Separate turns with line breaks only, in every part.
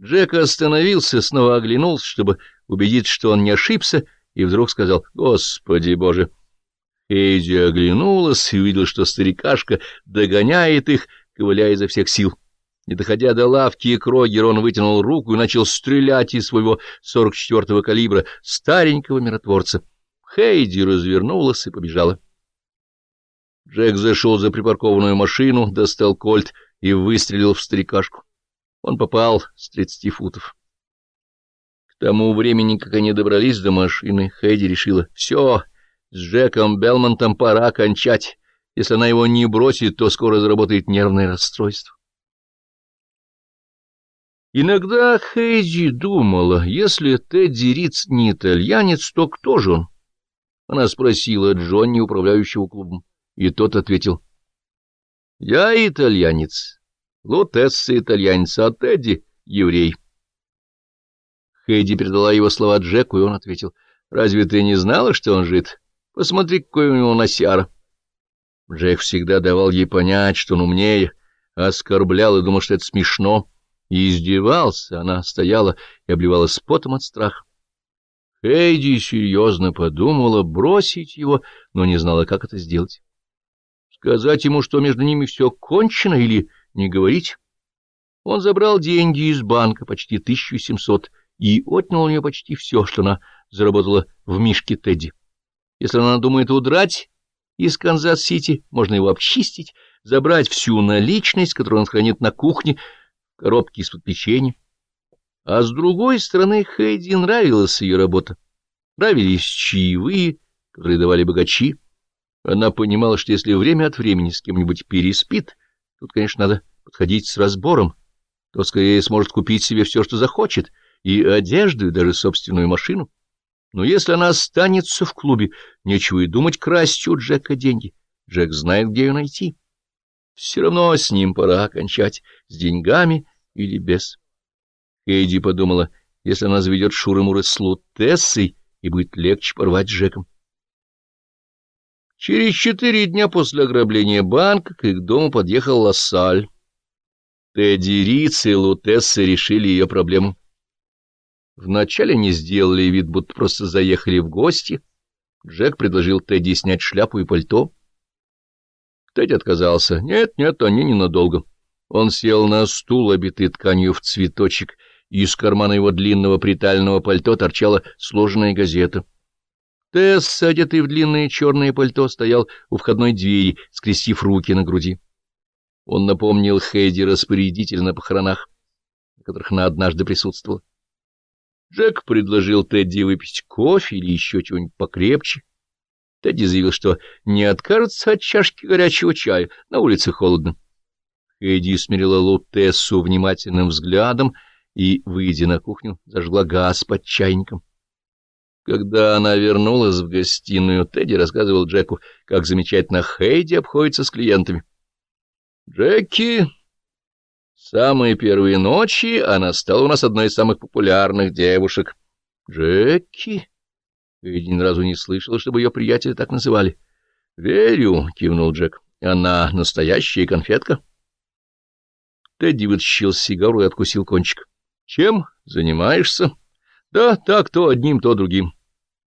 Джек остановился, снова оглянулся, чтобы убедиться, что он не ошибся, и вдруг сказал «Господи Боже!». Эйди оглянулась и увидела, что старикашка догоняет их, ковыляя изо всех сил. Не доходя до лавки Крогер, он вытянул руку и начал стрелять из своего 44-го калибра старенького миротворца. Хейди развернулась и побежала. Джек зашел за припаркованную машину, достал кольт и выстрелил в старикашку. Он попал с тридцати футов. К тому времени, как они добрались до машины, Хейди решила, все, с Джеком Белмонтом пора кончать. Если она его не бросит, то скоро заработает нервное расстройство. Иногда Хейди думала, если Тедди Риц не итальянец, то кто же он? Она спросила Джонни, управляющего клубом, и тот ответил, «Я итальянец, Лутесса итальянец, а Тедди — еврей». Хейди передала его слова Джеку, и он ответил, «Разве ты не знала, что он жид? Посмотри, какой у него носяра». Джек всегда давал ей понять, что он умнее, оскорблял и думал, что это смешно и издевался, она стояла и обливалась потом от страха. Хейди серьезно подумала бросить его, но не знала, как это сделать. Сказать ему, что между ними все кончено, или не говорить? Он забрал деньги из банка, почти 1700, и отнял у нее почти все, что она заработала в мишке Тедди. Если она думает удрать из Канзас-Сити, можно его обчистить, забрать всю наличность, которую он хранит на кухне, в коробке из-под печенья. А с другой стороны, Хейди нравилась ее работа. Нравились чаевые, которые давали богачи. Она понимала, что если время от времени с кем-нибудь переспит, тут, конечно, надо подходить с разбором, то скорее сможет купить себе все, что захочет, и одежду, и даже собственную машину. Но если она останется в клубе, нечего и думать красть у Джека деньги. Джек знает, где ее найти. Все равно с ним пора окончать, с деньгами или без. Эйди подумала, если она заведет Шуры-Муры с Лутессой, и будет легче порвать с Джеком. Через четыре дня после ограбления банка к их дому подъехал Лассаль. Тедди Риц и Лутесса решили ее проблему. Вначале не сделали вид, будто просто заехали в гости. Джек предложил Тедди снять шляпу и пальто. Тедди отказался. Нет, нет, они ненадолго. Он сел на стул, обитый тканью в цветочек, и из кармана его длинного притального пальто торчала сложенная газета. Тесс, одетый в длинное черное пальто, стоял у входной двери, скрестив руки на груди. Он напомнил Хейди распорядителя на похоронах, на которых она однажды присутствовала. Джек предложил Тедди выпить кофе или еще чего-нибудь покрепче. Тедди заявил, что не откажется от чашки горячего чая, на улице холодно. Хэдди смирила Лутессу внимательным взглядом и, выйдя на кухню, зажгла газ под чайником. Когда она вернулась в гостиную, Тедди рассказывал Джеку, как замечательно Хейди обходится с клиентами. «Джеки, самые первые ночи она стала у нас одной из самых популярных девушек». «Джеки?» Эдди ни разу не слышала, чтобы ее приятеля так называли. — Верю, — кивнул Джек. — Она настоящая конфетка. Тедди вытащил сигару и откусил кончик. — Чем занимаешься? — Да, так, то одним, то другим.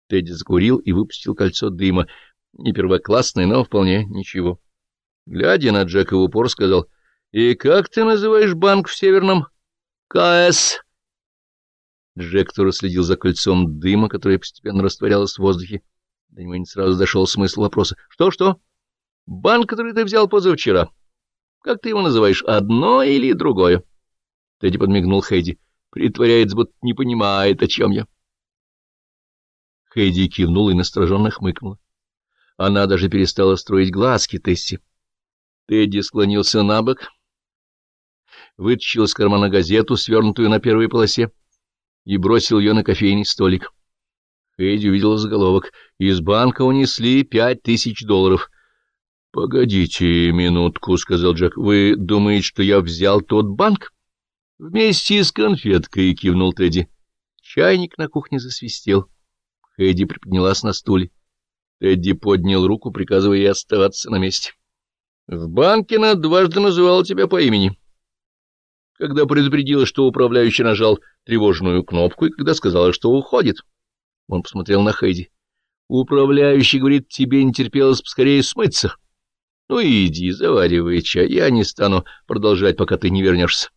Тедди закурил и выпустил кольцо дыма. Не первоклассное, но вполне ничего. Глядя на Джека в упор, сказал, — И как ты называешь банк в Северном? — КС. Джек тоже следил за кольцом дыма, которое постепенно растворялось в воздухе. До него не сразу дошел смысл вопроса. «Что, что? Банк, который ты взял позавчера. Как ты его называешь, одно или другое?» Тедди подмигнул Хейди. Притворяется, будто не понимает, о чем я. Хейди кивнула и настороженно хмыкнула. Она даже перестала строить глазки Тесси. Тедди склонился на бок, вытащил из кармана газету, свернутую на первой полосе, и бросил ее на кофейный столик. Хэйди увидела заголовок. Из банка унесли пять тысяч долларов. — Погодите минутку, — сказал Джек. — Вы думаете, что я взял тот банк? — Вместе с конфеткой, — кивнул Тедди. Чайник на кухне засвистел. Хэйди приподнялась на стуле. Тедди поднял руку, приказывая ей оставаться на месте. — В банке она дважды называла тебя по имени. когда предупредила, что управляющий нажал тревожную кнопку, и когда сказала, что уходит. Он посмотрел на Хэйди. Управляющий говорит, тебе не терпелось поскорее смыться. Ну иди, заваривай чай, я не стану продолжать, пока ты не вернешься.